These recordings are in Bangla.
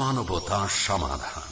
মানবতা সমাধান।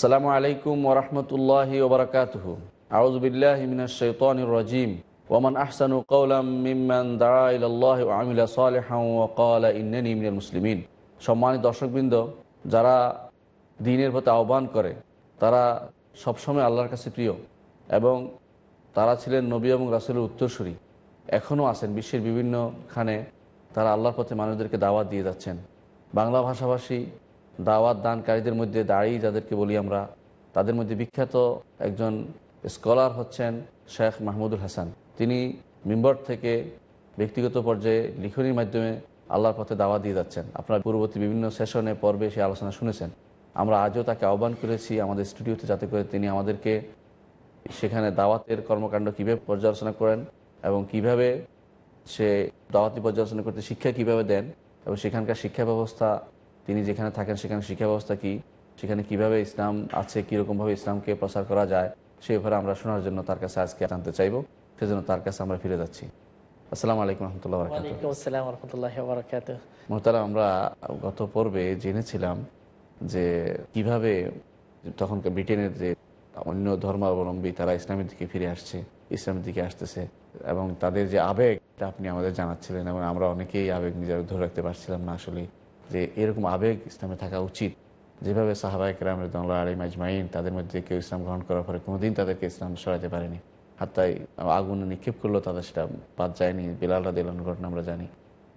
আসসালামু আলাইকুম ওরহমতুল্লাহি ওবরাকাতুহ আউযু বিল্লাহি মিনাশ শাইতানির রাজিম। ওয়ামান আহসানু কওলাম মিম্মান দাআ ইলাল্লাহি ওয়া আমিলা মুসলিমিন। সম্মানিত দর্শকবৃন্দ, যারা দিনের প্রতি আহ্বান করে, তারা সবসময় আল্লাহর কাছে প্রিয় এবং তারা ছিলেন নবী এবং রাসূলের উত্তরসূরি। এখনও আছেন, বিশ্বের বিভিন্নখানে তারা আল্লাহর পথে মানুষদেরকে দাওয়াত দিয়ে যাচ্ছেন। বাংলা ভাষাভাষী দাওয়াত দানকারীদের মধ্যে দাঁড়িয়ে যাদেরকে বলি আমরা, তাদের মধ্যে বিখ্যাত একজন স্কলার হচ্ছেন শেখ মাহমুদুল হাসান। তিনি মিম্বর থেকে ব্যক্তিগত পর্যায়ে লিখনির মাধ্যমে আল্লাহর পথে দাওয়া দিয়ে যাচ্ছেন। আপনার পূর্ববর্তী বিভিন্ন সেশনে, পর্বে সে আলোচনা শুনেছেন। আমরা আজও তাকে আহ্বান করেছি আমাদের স্টুডিওতে যাতে করে তিনি আমাদেরকে সেখানে দাওয়াতের কর্মকাণ্ড কীভাবে পর্যালোচনা করেন এবং কীভাবে সে দাওয়াতি পর্যালোচনা করতে শিক্ষা কীভাবে দেন এবং সেখানকার শিক্ষা ব্যবস্থা তিনি যেখানে থাকেন সেখানে শিক্ষা ব্যবস্থা কি? সেখানে কীভাবে ইসলাম আছে? কীরকমভাবে ইসলামকে প্রচার করা যায়? সেই ব্যাপারে আমরা শোনার জন্য তার কাছে আজকে জানতে চাইব। সেজন্য তার কাছে আমরা ফিরে যাচ্ছি। আসসালামু আলাইকুম রহমতুল্লাহ বরকাত আমরা গত পর্বে জেনেছিলাম যে কীভাবে তখনকার ব্রিটেনের যে অন্য ধর্মাবলম্বী তারা ইসলামের দিকে ফিরে আসছে ইসলামের দিকে আসতেছে এবং তাদের যে আবেগটা আপনি আমাদের জানাচ্ছিলেন এবং আমরা অনেকেই আবেগ নিজের ধরে রাখতে পারছিলাম না আসলে। যে এরকম আবেগ ইসলামে থাকা উচিত। যেভাবে সাহাবাহিক রামের দংলা আলী মাজমাইন তাদের মধ্যে কেউ ইসলাম গ্রহণ করার পরে কোনোদিন তাদেরকে ইসলাম সরাতে পারেনি। হাত্তাই আগুনে নিক্ষেপ করল তাদের সেটা বাদ যায়নি। বিলালরা দিলান ঘটনা আমরা জানি।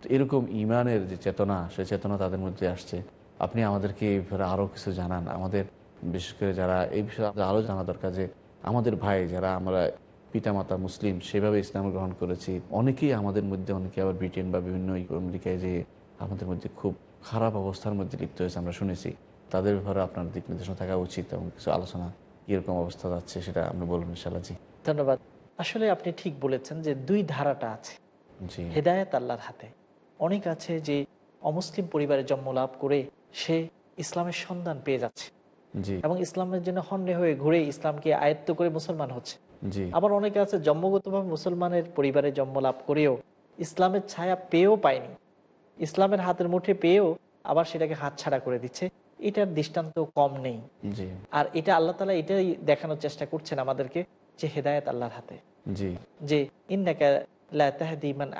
তো এরকম ইমানের যে চেতনা, সে চেতনা তাদের মধ্যে আসছে। আপনি আমাদেরকে এই ব্যাপারে আরও কিছু জানান। আমাদের, বিশেষ করে যারা এই বিষয়ে আরও জানা দরকার যে আমাদের ভাই যারা আমরা পিতামাতা মুসলিম, সেভাবে ইসলাম গ্রহণ করেছি। অনেকেই আমাদের মধ্যে অনেকে আবার ব্রিটেন বা বিভিন্ন আমেরিকায় যে আমাদের মধ্যে খুব খারাপ অবস্থার মধ্যে লিপ্ত হয়েছে আমরা শুনেছি। তাদের ব্যাপারে আপনার দিক নির্দেশনা থাকা উচিত এবং কিছু আলোচনা কীরকম অবস্থা যাচ্ছে সেটা আপনি বলুন ইনশাল্লাহ ধন্যবাদ। আসলে আপনি ঠিক বলেছেন যে দুই ধারাটা আছে। হেদায়েত আল্লাহর হাতে। অনেক আছে যে অমুসলিম পরিবারে জন্ম লাভ করে সে ইসলামের সন্ধান পেয়ে যাচ্ছে। এবং ইসলামের জন্য হন্যে হয়ে ঘুরে ইসলামকে আয়ত্ত করে মুসলমান হচ্ছে। আবার অনেকে আছে জন্মগতভাবে মুসলমানের পরিবারে জন্ম লাভ করেও ইসলামের ছায়া পেয়েও পায়নি। ইসলামের হাতের মুঠে পেয়েও আবার সেটাকে হাতছাড়া করে দিচ্ছে। এটার দৃষ্টান্ত কম নেই। আর এটা আল্লাহ তালা এটাই দেখানোর চেষ্টা করছেন আমাদেরকে যে হেদায়ত আল্লাহর হাতে। যে ইন্নাকা মান।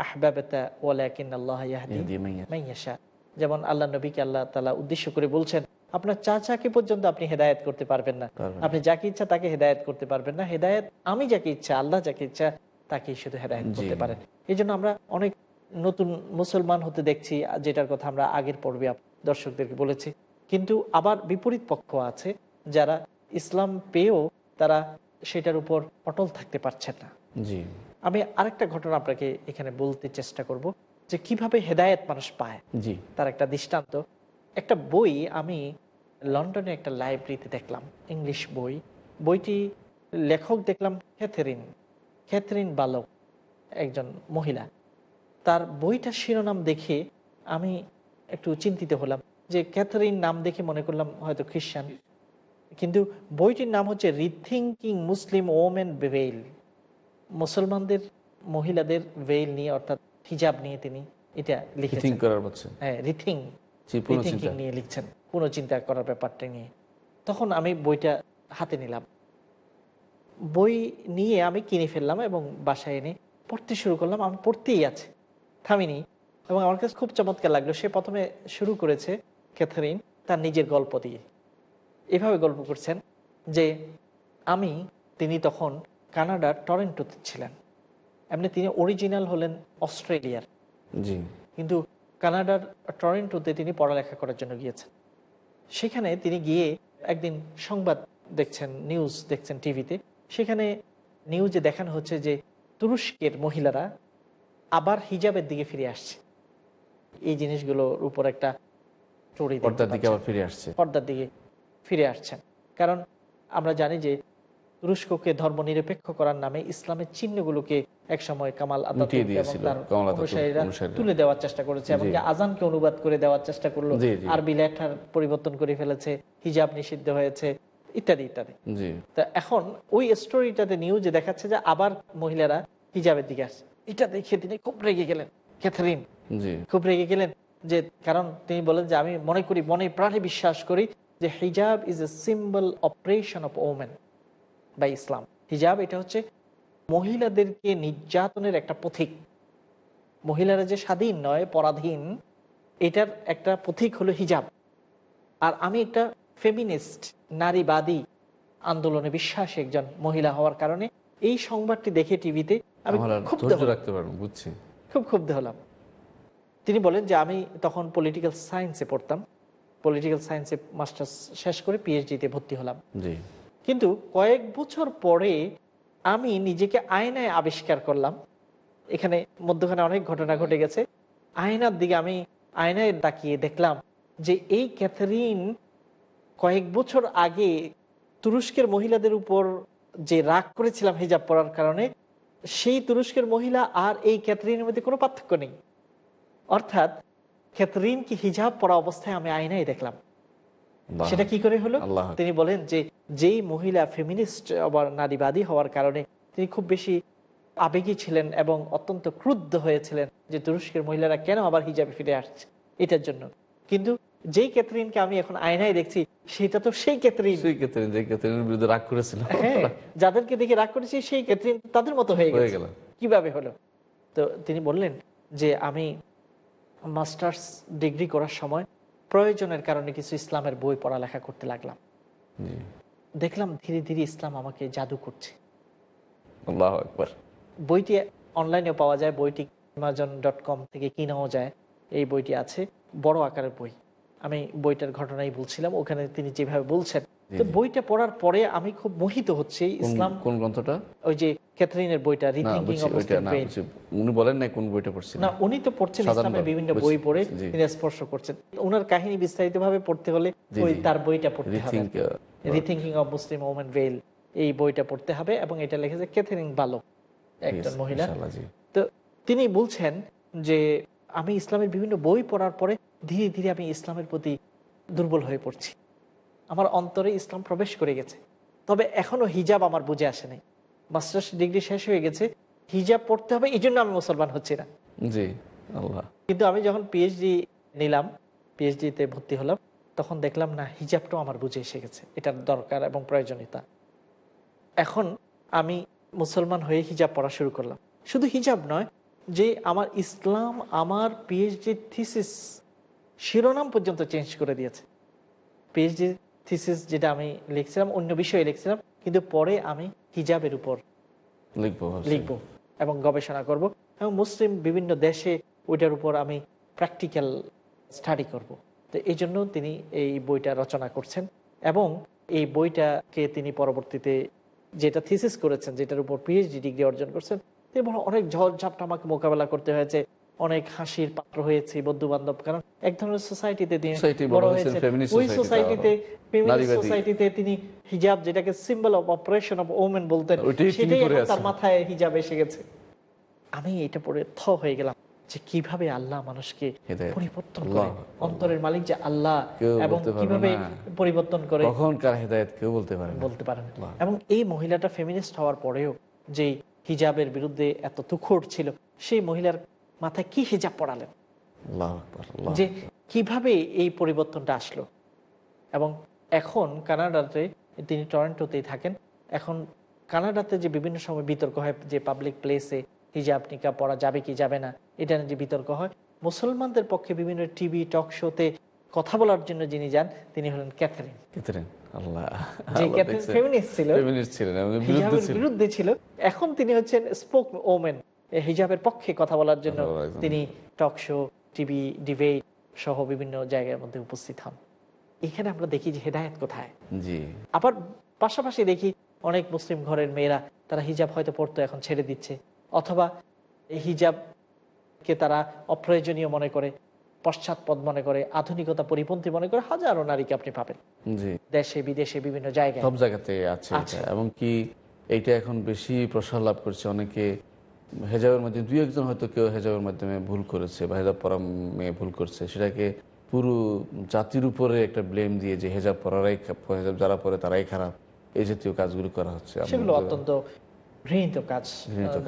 মান। যেমন আল্লাহ নবীকে আল্লাহ তালা উদ্দেশ্য করে বলছেন আপনার চাচাকে পর্যন্ত আপনি হেদায়েত করতে পারবেন না। আপনি যাকে ইচ্ছা তাকে হেদায়েত করতে পারবেন না। হেদায়েত আমি যাকে ইচ্ছা আল্লাহ যাকে ইচ্ছা তাকে শুধু হেদায়েত। করতে পারেন। এই জন্য আমরা অনেক নতুন মুসলমান হতে দেখছি যেটার কথা আমরা আগের পর্বে দর্শকদেরকে বলেছি। কিন্তু আবার বিপরীত পক্ষ আছে যারা ইসলাম পেয়েও তারা সেটার উপর অটল থাকতে পারছেন না। জি। আমি আরেকটা ঘটনা আপনাকে এখানে বলতে চেষ্টা করব যে কীভাবে হেদায়েত মানুষ পায়। জি। তার একটা দৃষ্টান্ত। একটা বই আমি লন্ডনে একটা লাইব্রেরিতে দেখলাম ইংলিশ বই। বইটি লেখক দেখলাম ক্যাথেরিন ক্যাথরিন বালক একজন মহিলা। তার বইটার শিরোনাম দেখে আমি একটু চিন্তিত হলাম যে ক্যাথরিন নাম দেখে মনে করলাম হয়তো খ্রিস্টান কিন্তু বইটির নাম হচ্ছে রিথিঙ্কিং মুসলিম ওমেন বেভেইল মুসলমানদের মহিলাদের ভেইল নিয়ে অর্থাৎ হিজাব নিয়ে তিনি এটা লিখেছেন। হ্যাঁ রিথিং। রিথিঙ্কিং নিয়ে লিখছেন। কোনো চিন্তা করার ব্যাপারটা নিয়ে। তখন আমি বইটা হাতে নিলাম। বই নিয়ে আমি কিনে ফেললাম এবং বাসায় এনে পড়তে শুরু করলাম। আমি পড়তেই আছে। থামিনি। এবং আমার কাছে খুব চমৎকার লাগল সে প্রথমে শুরু করেছে ক্যাথারিন তার নিজের গল্প দিয়ে। এভাবে গল্প করছেন যে আমি তিনি তখন কানাডার টরেন্টোতে ছিলেন। এমনি তিনি অরিজিনাল হলেন অস্ট্রেলিয়ার। জি। কিন্তু কানাডার টরেন্টোতে তিনি পড়ালেখা করার জন্য গিয়েছেন। সেখানে তিনি গিয়ে একদিন সংবাদ দেখছেন নিউজ দেখছেন টিভিতে। সেখানে নিউজে দেখানো হচ্ছে যে তুরস্কের মহিলারা আবার হিজাবের দিকে ফিরে আসছে। এই জিনিসগুলোর উপর একটা স্টোরি পর্দার দিকে আবার ফিরে আসছে। পর্দার দিকে ফিরে আসছেন। কারণ আমরা জানি যে তুরস্ককে ধর্ম নিরপেক্ষ করার নামে ইসলামের চিহ্নগুলোকে একসময় কামাল অনুসারীরা। তুলে দেওয়ার চেষ্টা করেছে এবং আজানকে অনুবাদ করে দেওয়ার চেষ্টা করল। আরবি লেখার পরিবর্তন করে ফেলেছে হিজাব নিষিদ্ধ হয়েছে ইত্যাদি ইত্যাদি। তা এখন ওই স্টোরিটাতে নিউজে দেখাচ্ছে যে আবার মহিলারা হিজাবের দিকে আসছে। এটা দেখে তিনি খুব রেগে গেলেন ক্যাথারিন। খুব রেগে গেলেন যে কারণ তিনি বলেন যে আমি মনে করি মনে প্রাণে বিশ্বাস করি যে হিজাব is a symbol oppression of women by Islam হিজাব এটা হচ্ছে মহিলাদেরকে নির্যাতনের একটা পথিক মহিলারা যে স্বাধীন নয় পরাধীন এটার একটা পথিক হলো হিজাব। আর আমি একটা ফেমিনিস্ট নারীবাদী আন্দোলনে বিশ্বাসী একজন মহিলা হওয়ার কারণে এই সংবাদটি দেখে টিভিতে আমি আমার খুব রাখতে পারব বুঝছি। খুব ক্ষুব্ধ হলাম। তিনি বলেন যে আমি তখন পলিটিক্যাল সায়েন্সে পড়তাম। পলিটিক্যাল সায়েন্সে মাস্টার্স শেষ করে পিএইচডিতে ভর্তি হলাম। কিন্তু কয়েক বছর পরে আমি নিজেকে আয়নায় আবিষ্কার করলাম। এখানে মধ্যখানে অনেক ঘটনা ঘটে গেছে। আয়নার দিকে আমি আয়নায় তাকিয়ে দেখলাম যে এই ক্যাথারিন কয়েক বছর আগে তুরস্কের মহিলাদের উপর যে রাগ করেছিলাম হিজাব পরার কারণে সেই তুরস্কের মহিলা আর এই ক্যাথরিনের মধ্যে কোনো পার্থক্য নেই। অর্থাৎ ক্যাথরিন কি হিজাব পরা অবস্থায় আমি আয়নায় দেখলাম। সেটা কি করে হলো? তিনি বলেন যে যেই মহিলা ফেমিনিস্ট আবার নারীবাদী হওয়ার কারণে তিনি খুব বেশি আবেগী ছিলেন এবং অত্যন্ত ক্রুদ্ধ হয়েছিলেন যে তুরস্কের মহিলারা কেন আবার হিজাবে ফিরে আসছে এটার জন্য। কিন্তু যেই ক্যাথরিনকে আমি এখন আয়নায় দেখছি সেটা তো সেই ক্যাথরিন। সেই ক্ষেত্রে যে ক্ষেত্রের বিরুদ্ধে রাগ করেছিল। হ্যাঁ যাদেরকে দেখে রাগ করেছি সেই ক্যাথরিন তাদের মতো হয়ে গেছে। গেল। কীভাবে হলো? তো তিনি বললেন যে আমি মাস্টার্স ডিগ্রি করার সময় প্রয়োজনের কারণে কিছু ইসলামের বই পড়ালেখা করতে লাগলাম। দেখলাম ধীরে ধীরে ইসলাম আমাকে জাদু করছে। বইটি অনলাইনেও পাওয়া যায় বইটি অ্যামাজন ডট কম থেকে কিনাও যায়। এই বইটি আছে বড় আকারের বই। আমি বইটার ঘটনাই বলছিলাম ওখানে তিনি যেভাবে বলছেন। তো বইটা পড়ার পরে আমি খুব মোহিত হচ্ছি ইসলাম কোন গ্রন্থটা? ওই যে ক্যাথরিনের বইটা অফ। উনি বলেন না কোন বইটা পড়ছিলেন। না উনি তো পড়ছেন ইসলামের বিভিন্ন বই পড়ে তিনি স্পর্শ করছেন। ওনার কাহিনী বিস্তারিত ভাবে পড়তে হলে ওই তার বইটা পড়তে হবে। Rethinking of Muslim women veil এই বইটা পড়তে হবে এবং এটা লিখেছে ক্যাথরিন বালক একজন মহিলা। তো তিনি বলছেন যে আমি ইসলামের বিভিন্ন বই পড়ার পরে ধীরে ধীরে আমি ইসলামের প্রতি দুর্বল হয়ে পড়ছি। আমার অন্তরে ইসলাম প্রবেশ করে গেছে। তবে এখনও হিজাব আমার বুঝে আসেনি মাস্টার্স ডিগ্রি শেষ হয়ে গেছে। হিজাব পড়তে হবে এই জন্য আমি মুসলমান হচ্ছি না। জি আল্লাহ। কিন্তু আমি যখন পিএইচডি নিলাম পিএইচডিতে ভর্তি হলাম তখন দেখলাম না হিজাবটাও আমার বুঝে এসে গেছে। এটার দরকার এবং প্রয়োজনীয়তা। এখন আমি মুসলমান হয়ে হিজাব পড়া শুরু করলাম। শুধু হিজাব নয় যে আমার ইসলাম আমার পিএইচডি থিসিস শিরোনাম পর্যন্ত চেঞ্জ করে দিয়েছে। পিএইচডি থিসিস যেটা আমি লিখছিলাম অন্য বিষয়ে লিখছিলাম কিন্তু পরে আমি হিজাবের উপর লিখব এবং গবেষণা করব এবং মুসলিম বিভিন্ন দেশে ওইটার উপর আমি প্র্যাকটিক্যাল স্টাডি করব। তো এই জন্য তিনি এই বইটা রচনা করছেন এবং এই বইটাকে তিনি পরবর্তীতে যেটা থিসিস করেছেন যেটার উপর পিএইচডি ডিগ্রি অর্জন করছেন তিনি বলেন, অনেক ঝড় ঝাপটা আমাকে মোকাবেলা করতে হয়েছে। অনেক হাসির পাত্র হয়েছে বন্ধু বান্ধব কারণ এক ধরনের সোসাইটিতে তিনি বড় বড় হয়েছে ওই সোসাইটিতে সোসাইটিতে তিনি হিজাব যেটাকে symbol of oppression of women বলতেন সেটাই তার মাথায় হিজাব এসে গেছে। আমি এটা পড়ে থ হয়ে গেলাম যে কীভাবে আল্লাহ মানুষকে পরিবর্তন করে অন্তরের মালিক যে আল্লাহ এবং কীভাবে পরিবর্তন করে কখনকার হেদায়ত কেউ বলতে পারে বলতে পারেন এবং এই মহিলাটা ফেমিনিস্ট হওয়ার পরেও যে হিজাবের বিরুদ্ধে এত তুখোর ছিল সেই মহিলার মাথায় কি হিজাব পড়ালেন যে কীভাবে এই পরিবর্তনটা আসলো? এবং এখন কানাডাতে তিনি টরেন্টোতেই থাকেন এখন কানাডাতে যে বিভিন্ন সময় বিতর্ক হয় যে পাবলিক প্লেসে হিজাব নিকা পড়া যাবে কি যাবে না এটা নিয়ে যে বিতর্ক হয় মুসলমানদের পক্ষে বিভিন্ন টিভি টক শোতে কথা বলার জন্য যিনি যান তিনি হলেন ক্যাথারিন ক্যাথারিন ছিলেন বিরুদ্ধে ছিল। এখন তিনি হচ্ছেন স্পোক ওমেন হিজাবের পক্ষে কথা বলার জন্য। তিনি টক শো টিভি ডিবেট সহ বিভিন্ন জায়গার মধ্যে উপস্থিত হন। এখানে আমরা দেখি যে হেদায়েত কোথায়। জি। আবার পাশাপাশি দেখি অনেক মুসলিম ঘরের মেয়েরা তারা হিজাব হয়তো পড়তো এখন ছেড়ে দিচ্ছে। অথবা এই হিজাবকে তারা অপ্রয়োজনীয় মনে করে পশ্চাৎপদ মনে করে আধুনিকতা পরিপন্থী মনে করে হাজারো নারীকে আপনি পাবেন। দেশে বিদেশে বিভিন্ন জায়গায়। সব জায়গাতে আছে। এটা। এবং কি এইটা এখন বেশি প্রসার লাভ করছে? অনেকে হেজাবের মাধ্যমে দুই একজন হয়তো কেউ হেজাবের মাধ্যমে ভুল করেছে বা হেজাব পরা মেয়ে ভুল করছে সেটাকে পুরো জাতির উপরে একটা ব্লেম দিয়ে যে হেজাব পরারাই হেজাব যারা পরে তারাই খারাপ এই জাতীয় কাজগুলো করা হচ্ছে। সেগুলো অত্যন্ত ঘৃণিত কাজ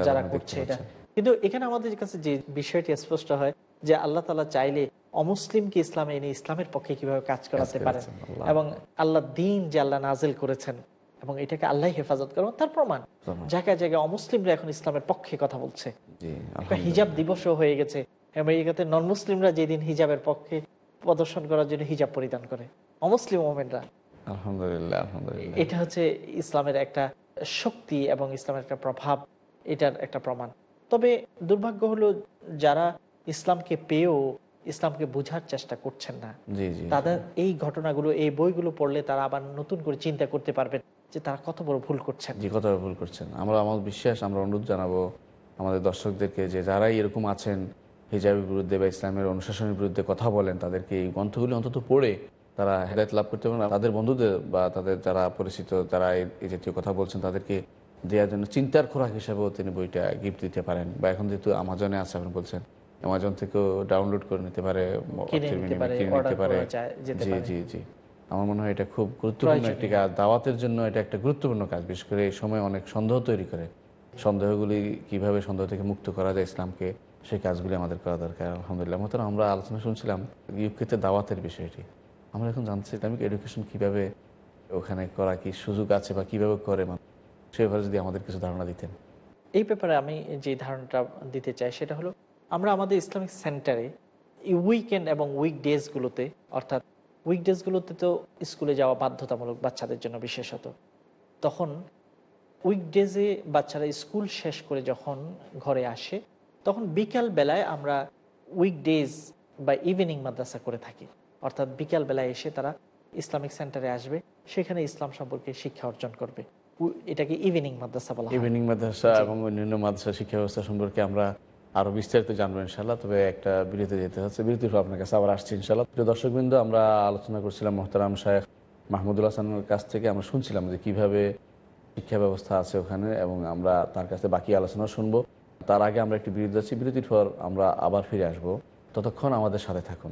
যারা করছে এটা। কিন্তু এখানে আমাদের কাছে যে বিষয়টি স্পষ্ট হয় যে আল্লাহ তালা চাইলে অমুসলিমকে ইসলামে এনে ইসলামের পক্ষে কীভাবে কাজ করাতে পারেন করেছেন, এবং আল্লাহ দিন যে আল্লাহ নাজেল করেছেন এবং এটাকে আল্লাহ হেফাজত করেন তার প্রমাণ। জায়গায় জায়গায় অমুসলিমরা এখন ইসলামের পক্ষে কথা বলছে। হিজাব দিবসও হয়ে গেছে। আমেরিকাতে নন মুসলিমরা যেদিন হিজাবের পক্ষে প্রদর্শন করার জন্য হিজাব পরিধান করে। অমুসলিম ওমেনরা আলহামদুলিল্লাহ আলহামদুলিল্লাহ। এটা হচ্ছে ইসলামের একটা শক্তি এবং ইসলামের একটা প্রভাব এটার একটা প্রমাণ। তবে দুর্ভাগ্য হলো যারা ইসলামকে পেয়েও ইসলামকে বোঝার চেষ্টা করছেন না তাদের এই ঘটনাগুলো এই বইগুলো পড়লে তারা আবার নতুন করে চিন্তা করতে পারবেন। যে তারা কত বড় ভুল করছেন। জি কথাটা ভুল করছেন। আমরা আমার বিশ্বাস আমরা অনুরোধ জানাব আমাদের দর্শকদেরকে যে যারাই এরকম আছেন হিজাবের বিরুদ্ধে বা ইসলামের অনুশাসনের বিরুদ্ধে কথা বলেন তাদেরকে এই গ্রন্থগুলি অন্তত পড়ে তারা হেদায়ত লাভ করতে পারেন। তাদের বন্ধুদের বা তাদের যারা পরিচিত যারা এই- জাতীয় কথা বলছেন তাদেরকে দেওয়ার জন্য চিন্তার খোরাক হিসাবেও তিনি বইটা গিফট দিতে পারেন। বা এখন যেহেতু আমাজনে আছে আপনি বলছেন অ্যামাজন থেকেও ডাউনলোড করে নিতে পারে নিতে জি জি জি। আমার মনে হয় এটা খুব গুরুত্বপূর্ণ একটি কাজ। দাওয়াতের জন্য এটা একটা গুরুত্বপূর্ণ কাজ বিশেষ করে এই সময় অনেক সন্দেহ তৈরি করে। সন্দেহগুলি কীভাবে সন্দেহ থেকে মুক্ত করা যায় ইসলামকে সেই কাজগুলি আমাদের করা দরকার আলহামদুলিল্লাহ। মতো আমরা আলোচনা শুনছিলাম ইউকেতে দাওয়াতের বিষয়টি। আমরা এখন জানছি ইসলামিক এডুকেশন কীভাবে ওখানে করা কি সুযোগ আছে বা কীভাবে করে মানুষ? সেভাবে যদি আমাদের কিছু ধারণা দিতেন। এই ব্যাপারে আমি যে ধারণাটা দিতে চাই সেটা হলো আমরা আমাদের ইসলামিক সেন্টারে উইকেন্ড এবং উইক ডেজগুলোতে অর্থাৎ উইকডেজগুলোতে তো স্কুলে যাওয়া বাধ্যতামূলক বাচ্চাদের জন্য বিশেষত। তখন উইকডেজে বাচ্চারা স্কুল শেষ করে যখন ঘরে আসে তখন বিকাল বেলায় আমরা উইকডেজ বা ইভিনিং মাদ্রাসা করে থাকি। অর্থাৎ বিকাল বেলায় এসে তারা ইসলামিক সেন্টারে আসবে সেখানে ইসলাম সম্পর্কে শিক্ষা অর্জন করবে। এটাকে ইভিনিং মাদ্রাসা বলা ইভিনিং মাদ্রাসা এবং অন্যান্য মাদ্রাসা শিক্ষা ব্যবস্থা সম্পর্কে আমরা আরও বিস্তারিত জানব ইনশাল্লাহ তবে একটা বিরতি যেতে হচ্ছে। বিরতির পর আপনার কাছে, আবার আসছি ইনশাল্লাহ প্রিয় দর্শকবৃন্দ, আমরা আলোচনা করছিলাম মোহতারাম শাহেখ মাহমুদুল হাসানের কাছ থেকে। আমরা শুনছিলাম যে কীভাবে শিক্ষা ব্যবস্থা আছে ওখানে এবং আমরা তার কাছে বাকি আলোচনা শুনব। তার আগে আমরা একটি বিরতি যাচ্ছি বিরতির পর আমরা আবার ফিরে আসব। ততক্ষণ আমাদের সাথে থাকুন।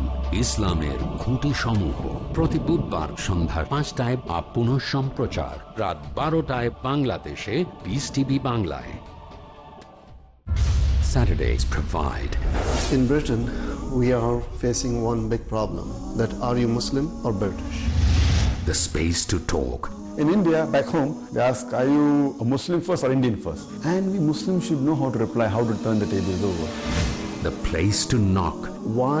ইসলামের খুঁটি সমূহ প্রতি বুধবার সন্ধ্যা পাঁচটায় বা পুনঃ সম্প্রচার রাত বারোটায় বাংলাদেশে বিস টিভি বাংলায় Saturdays provide In Britain, we are facing one big problem that are you Muslim or British? the space to talk In India, back home, they ask, are you a Muslim first or Indian first? And we Muslims should know how to reply, how to turn the tables over. the place to knock Why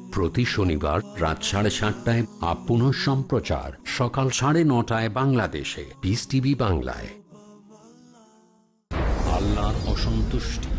প্রতি শনিবার রাত সাড়ে সাতটায় আপন সম্প্রচার, সকাল সাড়ে নটায় বাংলাদেশে। পিস টিভি বাংলায়। আল্লাহর অসন্তুষ্টি।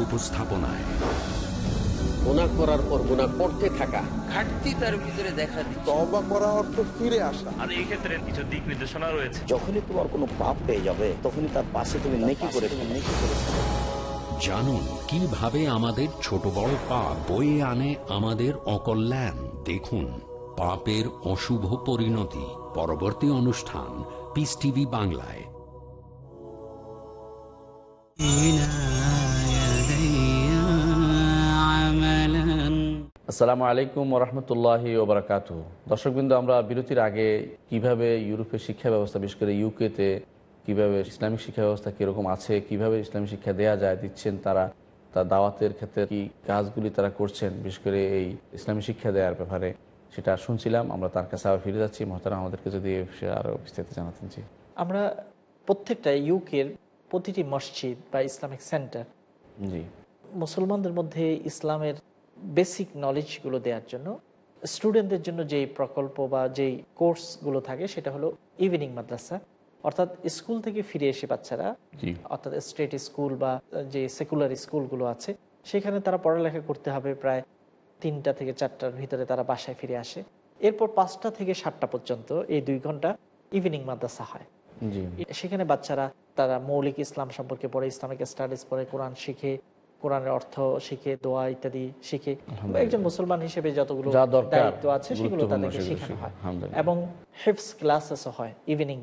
উপস্থাপনায়। গুণা করার পর গুণা করতে থাকা। ঘাটতি তার ভিতরে দেখা দিচ্ছে। তবা করা অর্থ ফিরে আসা। আর এই ক্ষেত্রে কিছু দিক নির্দেশনা রয়েছে। যখনই তোমার কোনো পাপ পেয়ে যাবে তখনই তার পাশে তুমি নেকি করে তুমি নেকি করে জানুন কীভাবে আমাদের ছোট বড় পাপ বয়ে আনে আমাদের অকল্যাণ। দেখুন পাপের অশুভ পরিণতি। পরবর্তী অনুষ্ঠান পিস টিভি বাংলায়। আসসালামু আলাইকুম রহমতুল্লাহি ওবরাকাত। দর্শকবৃন্দ আমরা বিরতির আগে কীভাবে ইউরোপের শিক্ষা ব্যবস্থা বিশেষ করে ইউকেতে কীভাবে ইসলামিক শিক্ষা ব্যবস্থা কীরকম আছে কীভাবে ইসলামিক শিক্ষা দেয়া যায় দিচ্ছেন তারা তার দাওয়াতের ক্ষেত্রে কি কাজগুলি তারা করছেন বিশেষ করে এই ইসলামী শিক্ষা দেওয়ার ব্যাপারে সেটা শুনছিলাম আমরা তার কাছে আবার ফিরে যাচ্ছি। মহতারা আমাদেরকে যদি আরও বিস্তারিত জানাতেন জি। আমরা প্রত্যেকটা ইউকের প্রতিটি মসজিদ বা ইসলামিক সেন্টার জি। মুসলমানদের মধ্যে ইসলামের বেসিক নলেজগুলো দেওয়ার জন্য স্টুডেন্টদের জন্য যেই প্রকল্প বা যেই কোর্সগুলো থাকে সেটা হলো ইভিনিং মাদ্রাসা। অর্থাৎ স্কুল থেকে ফিরে এসে বাচ্চারা অর্থাৎ স্টেট স্কুল বা যে সেকুলার স্কুলগুলো আছে সেখানে তারা পড়ালেখা করতে হবে প্রায় তিনটা থেকে চারটার ভিতরে তারা বাসায় ফিরে আসে। এরপর পাঁচটা থেকে সাতটা পর্যন্ত এই দুই ঘণ্টা ইভিনিং মাদ্রাসা হয়। সেখানে বাচ্চারা তারা মৌলিক ইসলাম সম্পর্কে পড়ে ইসলামিক স্টাডিজ পড়ে কোরআন শিখে কোরআনের অর্থ শিখে দোয়া ইত্যাদি শিখে। একজন মুসলমান হিসেবে যতগুলো দায়িত্ব আছে সেগুলো তাদেরকে শেখানো হয়। এবং হেফস ক্লাসেসও হয় ইভিনিং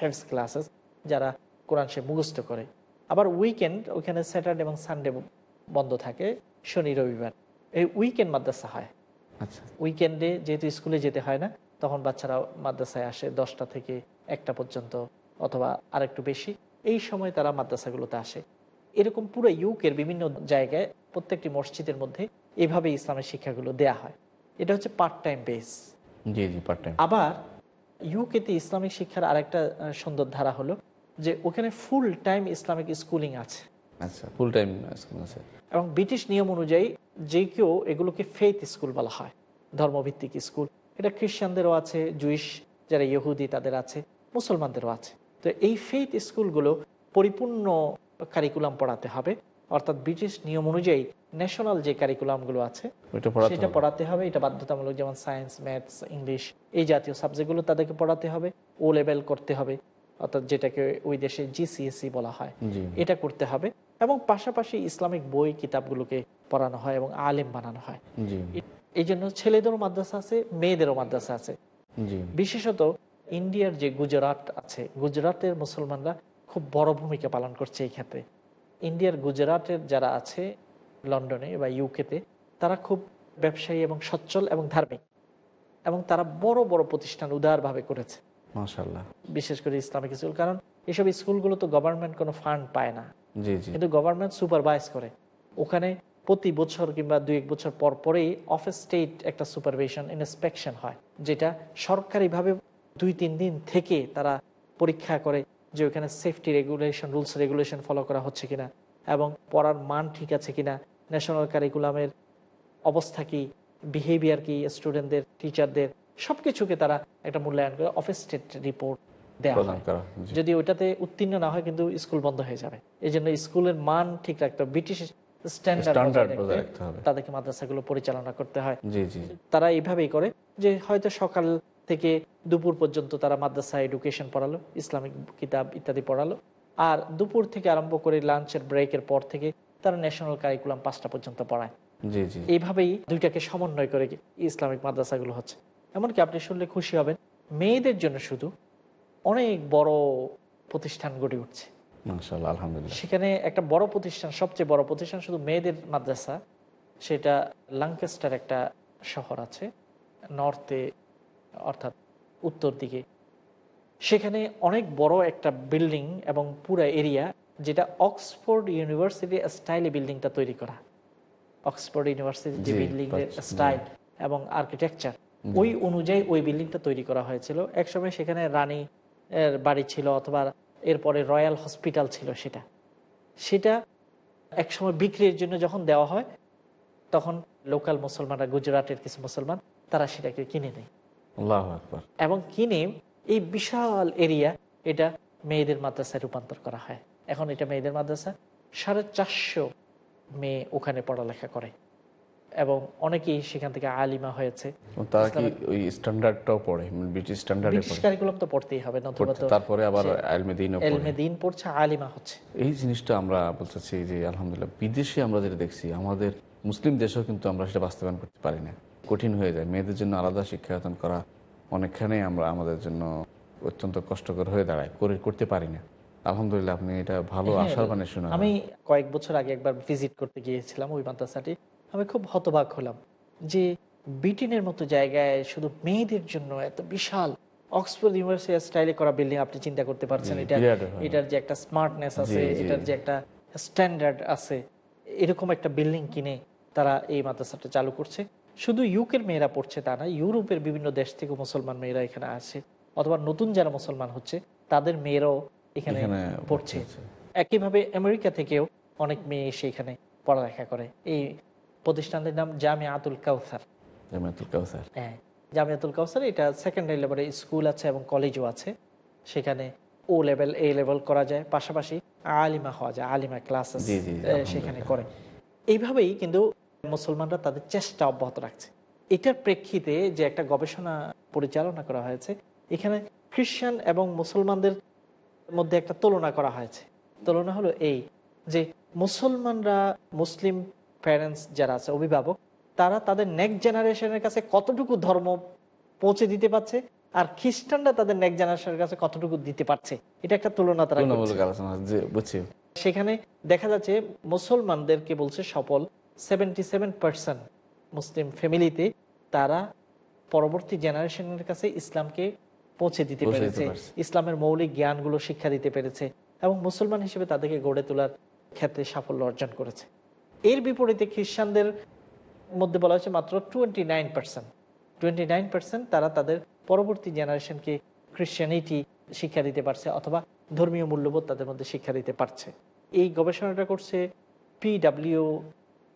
হেফস ক্লাসেস যারা কোরআন সে মুখস্থ করে। আবার উইকেন্ড ওখানে স্যাটারডে এবং সানডে বন্ধ থাকে শনি রবিবার। এই উইকেন্ড মাদ্রাসা হয়। আচ্ছা। উইকেন্ডে যেহেতু স্কুলে যেতে হয় না তখন বাচ্চারা মাদ্রাসায় আসে দশটা থেকে একটা পর্যন্ত অথবা আরেকটু বেশি। এই সময় তারা মাদ্রাসাগুলোতে আসে। এরকম পুরো ইউকের বিভিন্ন জায়গায় প্রত্যেকটি মসজিদের মধ্যে এভাবে ইসলামের শিক্ষাগুলো দেয়া হয়। এটা হচ্ছে পার্ট টাইম বেস জি জি পার্ট টাইম আবার ইউকেতে ইসলামিক শিক্ষার আরেকটা সুন্দর ধারা হলো যে ওখানে ফুল টাইম ইসলামিক স্কুলিং আছে। আচ্ছা ফুল টাইম স্কুল আছে। এবং ব্রিটিশ নিয়ম অনুযায়ী যে কেউ এগুলোকে ফেথ স্কুল বলা হয় ধর্মভিত্তিক স্কুল এটা খ্রিস্টানদেরও আছে জুইশ যারা ইহুদি তাদের আছে মুসলমানদেরও আছে। তো এই ফেথ স্কুলগুলো পরিপূর্ণ কারিকুলাম পড়াতে হবে। অর্থাৎ ব্রিটিশ নিয়ম অনুযায়ী ন্যাশনাল যে কারিকুলামগুলো আছে সেটা পড়াতে হবে। এটা বাধ্যতামূলক যেমন সায়েন্স ম্যাথস ইংলিশ এই জাতীয় সাবজেক্টগুলো তাদেরকে পড়াতে হবে। ও লেভেল করতে হবে অর্থাৎ যেটাকে ওই দেশে জিসিএসসি বলা হয়। এটা করতে হবে এবং পাশাপাশি ইসলামিক বই কিতাবগুলোকে পড়ানো হয় এবং আলেম বানানো হয়। এই জন্য ছেলেদেরও মাদ্রাসা আছে মেয়েদেরও মাদ্রাসা আছে। বিশেষত ইন্ডিয়ার যে গুজরাট আছে গুজরাটের মুসলমানরা খুব বড় ভূমিকা পালন করছে এই ক্ষেত্রে। ইন্ডিয়ার গুজরাটের যারা আছে লন্ডনে বা ইউকেতে তারা খুব ব্যবসায়ী এবং সচ্ছল এবং ধার্মিক। এবং তারা বড় বড় প্রতিষ্ঠান উদারভাবে করেছে। মাশাল্লাহ বিশেষ করে ইসলামিক স্কুল কারণ এসব স্কুলগুলো তো গভর্নমেন্ট কোনো ফান্ড পায় না। কিন্তু গভর্নমেন্ট সুপারভাইজ করে। ওখানে প্রতি বছর কিংবা দুই এক বছর পর পরেই অফ স্টেট একটা সুপারভিশন ইন্সপেকশন হয় যেটা সরকারিভাবে দুই তিন দিন থেকে তারা পরীক্ষা করে যে ওখানে safety regulation rules regulation follow করা হচ্ছে কিনা এবং পড়ার মান ঠিক আছে কিনা ন্যাশনাল কারিকুলামের অবস্থা কি বিহেভিয়ার কি স্টুডেন্টদের টিচারদের সবকিছুকে তারা একটা মূল্যায়ন করে অফ স্টেট রিপোর্ট দেওয়া হয়। যদি ওইটাতে উত্তীর্ণ না হয় কিন্তু স্কুল বন্ধ হয়ে যাবে। এই জন্য স্কুলের মান ঠিক রাখতে হবে ব্রিটিশ স্ট্যান্ডার্ড। তাদেরকে মাদ্রাসাগুলো পরিচালনা করতে হয়। তারা এইভাবেই করে যে হয়তো সকাল থেকে দুপুর পর্যন্ত তারা মাদ্রাসা এডুকেশন পড়ালো ইসলামিক কিতাব ইত্যাদি পড়ালো। আর দুপুর থেকে আরম্ভ করে লাঞ্চের ব্রেকের পর থেকে তারা ন্যাশনাল কারিকুলাম পাঁচটা পর্যন্ত পড়ায়। জি জি। এইভাবেই দুইটাকে সমন্বয় করে ইসলামিক মাদ্রাসাগুলো হচ্ছে। এমনকি আপনি শুনলে খুশি হবেন মেয়েদের জন্য শুধু অনেক বড় প্রতিষ্ঠান গড়ে উঠছে। সেখানে একটা বড় প্রতিষ্ঠান সবচেয়ে বড় প্রতিষ্ঠান শুধু মেয়েদের মাদ্রাসা সেটা লাঙ্কেস্টার একটা শহর আছে নর্থে অর্থাৎ উত্তর দিকে। সেখানে অনেক বড় একটা বিল্ডিং এবং পুরো এরিয়া যেটা অক্সফোর্ড ইউনিভার্সিটি স্টাইলে বিল্ডিংটা তৈরি করা। অক্সফোর্ড ইউনিভার্সিটির যে বিল্ডিং এর স্টাইল এবং আর্কিটেকচার ওই অনুযায়ী ওই বিল্ডিংটা তৈরি করা হয়েছিল। একসময় সেখানে রানী এর বাড়ি ছিল অথবা এরপরে রয়্যাল হসপিটাল ছিল সেটা। সেটা একসময় বিক্রির জন্য যখন দেওয়া হয় তখন লোকাল মুসলমানরা গুজরাটের কিছু মুসলমান তারা সেটাকে কিনে নেয়। আল্লাহ আকবর। এবং কিনে এই বিশাল এরিয়া এটা মেয়েদের মাদ্রাসায় রূপান্তর করা হয়। এখন এটা মেয়েদের মাদ্রাসা সাড়ে চারশো মেয়ে ওখানে পড়ালেখা করে। এবং অনেকেই সেখান থেকে আলিমা হয়েছে। তারা কি ওই স্ট্যান্ডার্ডটাও পড়ে ব্রিটিশ স্ট্যান্ডার্ডে ব্রিটিশ কারিকুলাম তো পড়তেই হবে নতুবা পড়তে তো তারপরে আবার সে- আলমেদিনও পড়ে। দিন পড়ছে আলিমা হচ্ছে। এই জিনিসটা আমরা বলতেছি যে আলহামদুলিল্লাহ বিদেশে আমরা যেটা দেখছি আমাদের মুসলিম দেশেও কিন্তু আমরা সেটা বাস্তবায়ন করতে পারি না। কঠিন হয়ে যায়। মেয়েদের জন্য আলাদা শিক্ষায়তন করা অনেকখানে আমরা আমাদের জন্য অত্যন্ত কষ্টকর হয়ে দাঁড়ায়। করে করতে পারি না। আলহামদুলিল্লাহ আপনি এটা ভালো হ্যাঁ, আশার বাণী শোনা আমি কয়েক বছর আগে একবার ভিজিট করতে গিয়েছিলাম ওই মাদ্রাসাটি। আমি খুব হতবাক হলাম যে ব্রিটেনের মতো জায়গায় শুধু মেয়েদের জন্য এত বিশাল অক্সফোর্ড ইউনিভার্সিটি স্টাইলে করা বিল্ডিং আপনি চিন্তা করতে পারছেন। এটা এটার যে একটা স্মার্টনেস আছে। এটার যে একটা স্ট্যান্ডার্ড আছে এরকম একটা বিল্ডিং কিনে তারা এই মাদ্রাসাটা চালু করছে। শুধু ইউকের মেয়েরা পড়ছে তা না ইউরোপের বিভিন্ন দেশ থেকে মুসলমান মেয়েরা এখানে আসে। অথবা নতুন যারা মুসলমান হচ্ছে তাদের মেয়েরাও এখানে পড়ছে। একইভাবে আমেরিকা থেকেও অনেক মেয়ে এসে এখানে পড়ালেখা করে। এই প্রতিষ্ঠানটির নাম জামিয়াতুল কাউসার। জামিয়াতুল কাউসার। হ্যাঁ জামিয়াতুল কাউসার এটা সেকেন্ডারি লেভেলে স্কুল আছে এবং কলেজও আছে। সেখানে ও লেভেল এ লেভেল করা যায়। পাশাপাশি আলিমা হওয়া যায় আলিমা ক্লাস সেখানে করে। এইভাবেই কিন্তু মুসলমানরা তাদের চেষ্টা অব্যাহত রাখছে। এটার প্রেক্ষিতে যে একটা গবেষণা পরিচালনা করা হয়েছে এখানে খ্রিস্টান এবং মুসলমানদের মধ্যে একটা তুলনা করা হয়েছে। তুলনা হলো এই যে মুসলমানরা মুসলিম প্যারেন্টস যারা আছে অভিভাবক তারা তাদের নেক্সট জেনারেশনের কাছে কতটুকু ধর্ম পৌঁছে দিতে পারছে আর খ্রিস্টানরা তাদের নেক্সট জেনারেশনের কাছে কতটুকু দিতে পারছে এটা একটা তুলনা তারা সেখানে দেখা যাচ্ছে মুসলমানদেরকে বলছে সফল সেভেন্টি সেভেন পার্সেন্ট মুসলিম ফ্যামিলিতে তারা পরবর্তী জেনারেশনের কাছে ইসলামকে পৌঁছে দিতে পেরেছে। ইসলামের মৌলিক জ্ঞানগুলো শিক্ষা দিতে পেরেছে এবং মুসলমান হিসেবে তাদেরকে গড়ে তোলার ক্ষেত্রে সাফল্য অর্জন করেছে। এর বিপরীতে খ্রিস্টানদের মধ্যে বলা হয়েছে মাত্র twenty nine percent twenty nine percent তারা তাদের পরবর্তী জেনারেশনকে খ্রিশ্চানিটি শিক্ষা দিতে পারছে অথবা ধর্মীয় মূল্যবোধ তাদের মধ্যে শিক্ষা দিতে পারছে। এই গবেষণাটা করছে পিডাব্লিউ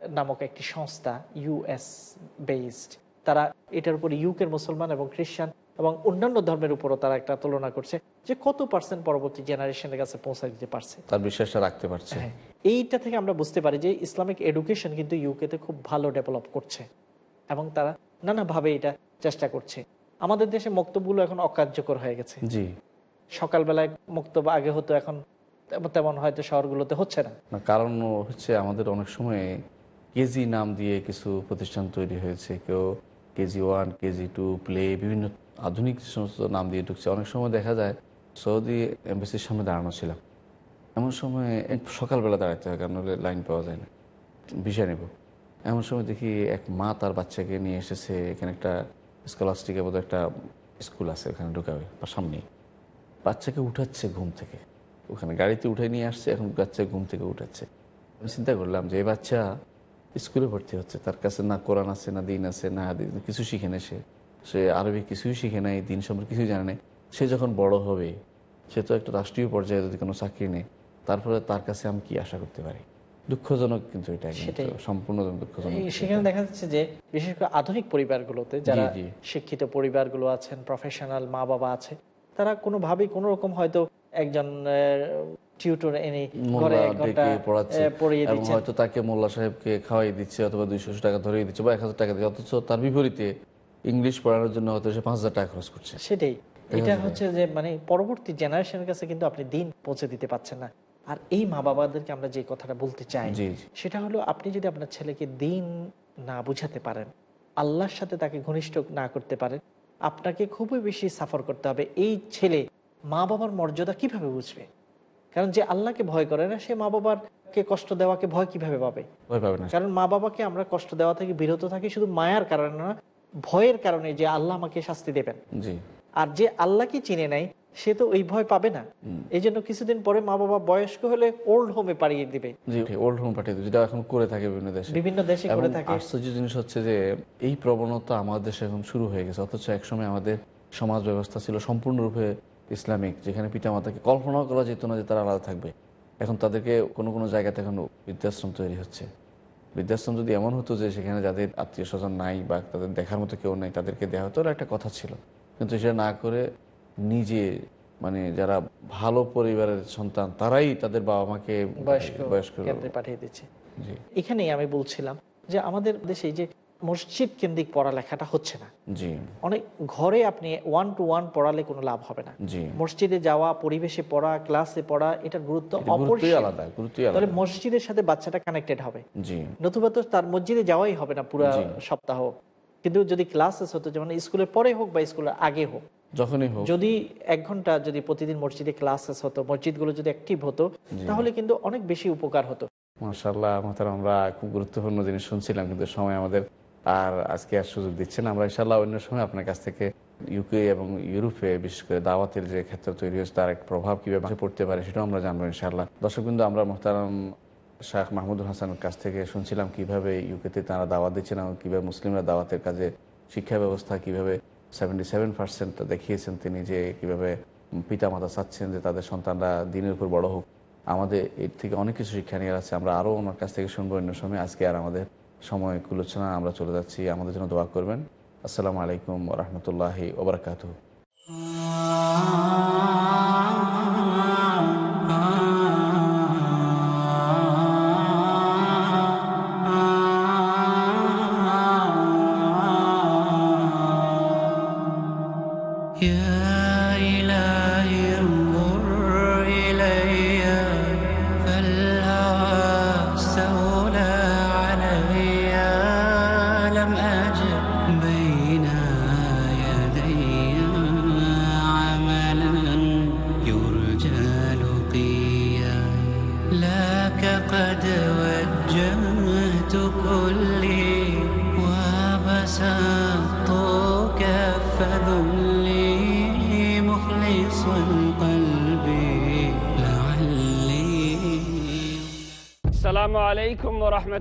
নামক একটি সংস্থা ইউএস বেসড তারা এটার উপর ইউকের মুসলমান এবং খ্রিস্টান এবং অন্যান্য ধর্মের উপরও তারা একটা তুলনা করছে যে কত পার্সেন্ট পরবর্তী জেনারেশনের কাছে পৌঁছে দিতে পারছে। তার বিশ্বাসটা রাখতে পারছে। হ্যাঁ এইটা থেকে আমরা বুঝতে পারি যে ইসলামিক এডুকেশন কিন্তু ইউকেতে খুব ভালো ডেভেলপ করছে এবং তারা নানাভাবে এটা চেষ্টা করছে। আমাদের দেশে মক্তবগুলো এখন অকার্যকর হয়ে গেছে। জি। সকালবেলায় মুক্তব আগে হতো এখন তেমন- হয়তো শহরগুলোতে হচ্ছে না, কারণ হচ্ছে আমাদের অনেক সময় কেজি নাম দিয়ে কিছু প্রতিষ্ঠান তৈরি হয়েছে। কেউ KG one, KG two, play, বিভিন্ন আধুনিক সমস্ত নাম দিয়ে ঢুকছে। অনেক সময় দেখা যায় সৌদি এম্বাসির সামনে দাঁড়ানো ছিলাম এমন সময় সকালবেলা দাঁড়াতে হয়, কারণ হলে লাইন পাওয়া যায় না। ভিসা নেব। এমন সময় দেখি এক মা তার বাচ্চাকে নিয়ে এসেছে। এখানে একটা স্কলাস্টিকের মতো একটা স্কুল আছে, ওখানে ঢুকাবে, বা সামনেই। বাচ্চাকে উঠাচ্ছে ঘুম থেকে। ওখানে গাড়িতে উঠে নিয়ে আসছে, এখন বাচ্চা ঘুম থেকে উঠাচ্ছে। আমি চিন্তা করলাম যে এই বাচ্চা স্কুলে ভর্তি হচ্ছে তার কাছে না কোরআন আছে না দিন আছে না কিছু শিখে নেই সে। সে আরবি কিছুই শিখে নাই দিন সম্পর্কে কিছুই জানে নাই। সে যখন বড় হবে সে তো একটা রাষ্ট্রীয় পর্যায়ে যদি কোনো চাকরি নেই তারপরে তার কাছে আমি কি আশা করতে পারি? দুঃখজনক কিন্তু এটা সম্পূর্ণ দুঃখজনক। সেখানে দেখা যাচ্ছে যে বিশেষ করে আধুনিক পরিবারগুলোতে যারা শিক্ষিত পরিবারগুলো আছেন প্রফেশনাল মা বাবা আছে তারা কোনোভাবেই কোনো রকম হয়তো একজন টিউটর এনে ঘরে এক ঘণ্টা ডেকে পড়াচ্ছে আহ, পড়িয়ে দিচ্ছেন। হয়তো তাকে মোল্লা সাহেবকে খাওয়াই দিচ্ছে অথবা দুইশো টাকা ধরিয়ে দিচ্ছে বা এক হাজার টাকা দিচ্ছে অথচ তার বিপরীতে ইংলিশ পড়ানোর জন্য হয়তো সে পাঁচ হাজার টাকা খরচ করছে। সেটাই। এটা হচ্ছে। যে মানে পরবর্তী জেনারেশনের কাছে কিন্তু আপনি দিন পৌঁছে দিতে পারছেন না। আর এই মা বাবাদেরকে আমরা যে কথাটা বলতে চাই সেটা হলো আপনি যদি আপনার ছেলেকে দিন না বুঝাতে পারেন আল্লাহর সাথে তাকে ঘনিষ্ঠ না করতে পারেন আপনাকে খুবই বেশি সাফার করতে হবে। এই ছেলে মা বাবার মর্যাদা কীভাবে বুঝবে? কারণ যে আল্লাহকে ভয় করে না সে মা বাবারকে কষ্ট দেওয়াকে ভয় কীভাবে পাবে? কারণ মা বাবাকে আমরা কষ্ট দেওয়া থেকে বিরত থাকি শুধু মায়ার কারণে না ভয়ের কারণে যে আল্লাহ আমাকে শাস্তি দেবেন। আর যে আল্লাহকে চিনে নাই সে তো ওই ভয় পাবে না। এই জন্য কিছুদিন পরে মা বাবা বয়স্ক হলে ওল্ড হোমে পাড়িয়ে দিবে। ওল্ড হোম পাঠিয়ে দিই, যেটা এখন করে থাকে বিভিন্ন দেশে। বিভিন্ন দেশে করে থাকে। আশ্চর্য জিনিস হচ্ছে যে এই প্রবণতা আমাদের দেশে এখন শুরু হয়ে গেছে। অথচ একসময় আমাদের সমাজ ব্যবস্থা ছিল সম্পূর্ণরূপে ইসলামিক যেখানে পিতামাতাকে কল্পনাও করা যেত না যে তারা আলাদা থাকবে। এখন তাদেরকে কোনো কোনো জায়গাতে এখন বৃদ্ধাশ্রম তৈরি হচ্ছে। বৃদ্ধাশ্রম যদি এমন হতো যে সেখানে যাদের আত্মীয় স্বজন নাই বা তাদের দেখার মতো কেউ নাই তাদেরকে দেওয়া হতো একটা কথা ছিল। কিন্তু সেটা না করে নিজে মানে যারা ভালো পরিবারের সন্তান তারাই তাদের বাবা মাকে বয়স্ক পাঠিয়ে দিচ্ছে। এখানেই আমি বলছিলাম যে আমাদের দেশে যে মসজিদ কেন্দ্রিক পড়ালেখাটা হচ্ছে না। অনেক ঘরে আপনি ওয়ান টু ওয়ান পড়ালে কোনো লাভ হবে না। মসজিদে যাওয়া পরিবেশে পড়া ক্লাসে পড়া এটার গুরুত্ব তাহলে মসজিদের সাথে বাচ্চাটা কানেক্টেড হবে। নতুবা তো তার মসজিদে যাওয়াই হবে না পুরো সপ্তাহ। কিন্তু যদি ক্লাসেস হতো যেমন স্কুলের পরে হোক বা স্কুলের আগে হোক যখনই হোক। যদি এক ঘণ্টা যদি প্রতিদিন মসজিদে ক্লাসেস হতো মসজিদগুলো যদি অ্যাক্টিভ হতো তাহলে কিন্তু অনেক বেশি উপকার হতো। মাশাল্লাহ মাতার আমরা খুব গুরুত্বপূর্ণ জিনিস শুনছিলাম কিন্তু সময় আমাদের আর আজকে আর সুযোগ দিচ্ছে না। আমরা ইনশাল্লাহ অন্য সময় আপনার কাছ থেকে ইউকে এবং ইউরোপে বিশেষ করে দাওয়াতের যে ক্ষেত্র তৈরি হয়েছে, তার এক প্রভাব কীভাবে পড়তে পারে সেটাও আমরা জানব ইনশাল্লাহ দর্শক কিন্তু আমরা মোহতারাম শাহ মাহমুদুল হাসানের কাছ থেকে শুনছিলাম কীভাবে ইউকেতে তারা দাওয়াত দিচ্ছেন এবং কীভাবে মুসলিমরা দাওয়াতের কাজে শিক্ষা ব্যবস্থা কীভাবে সেভেন্টি সেভেন পার্সেন্ট দেখিয়েছেন তিনি যে কীভাবে পিতা মাতা চাচ্ছেন যে তাদের সন্তানরা দিনের উপর বড় হোক। আমাদের এর থেকে অনেক কিছু শিক্ষা নিয়ে আছে। আমরা আরও ওনার কাছ থেকে শুনব অন্য সময়। আজকে আর আমাদের সময় কুলোচনা আমরা চলে যাচ্ছি। আমাদের জন্য দোয়া করবেন। আসসালামু আলাইকুম রহমতুল্লাহি ওবরাকাতু يا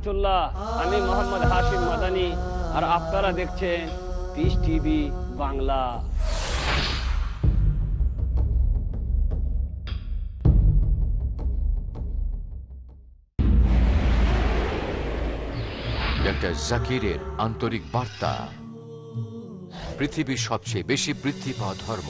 রহমতুল্লাহ, আমি মোহাম্মদ হাশিম মাদানি, আর আপনারা দেখছেন পিস টিভি বাংলা। জাকিরের আন্তরিক বার্তা, পৃথিবীর সবচেয়ে বেশি বৃদ্ধি পাওয়া ধর্ম।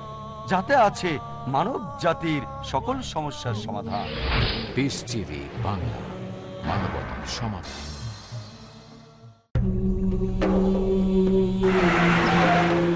যাতে আছে মানব জাতির সকল সমস্যার সমাধান। বিশ টিভি বাংলা মানবতার সমাধান